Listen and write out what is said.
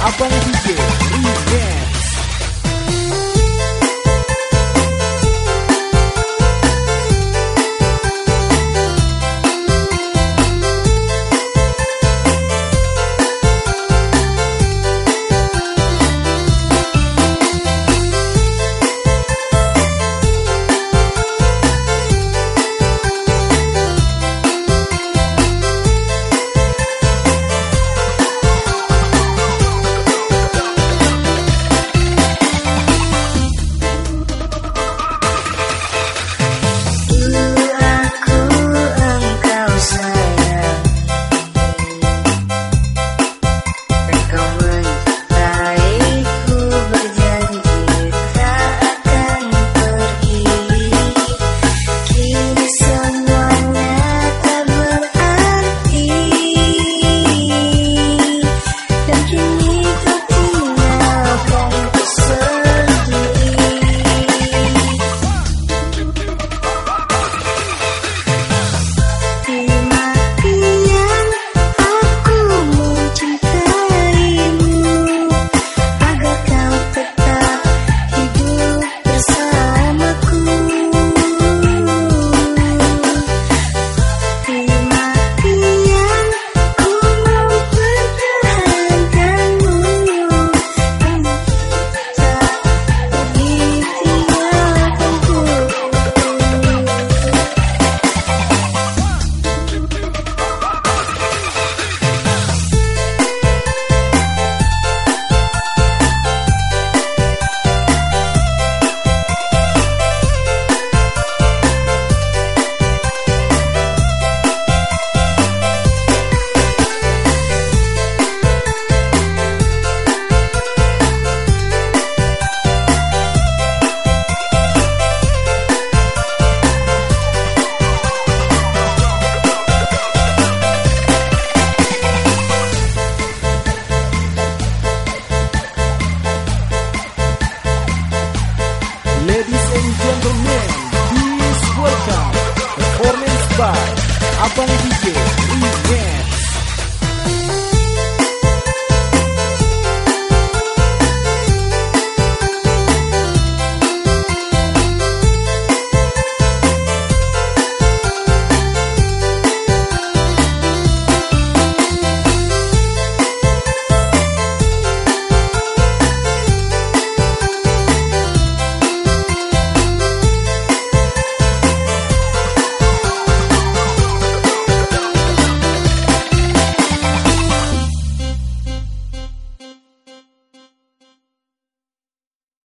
a banda DJ Rivera. By Abang DJ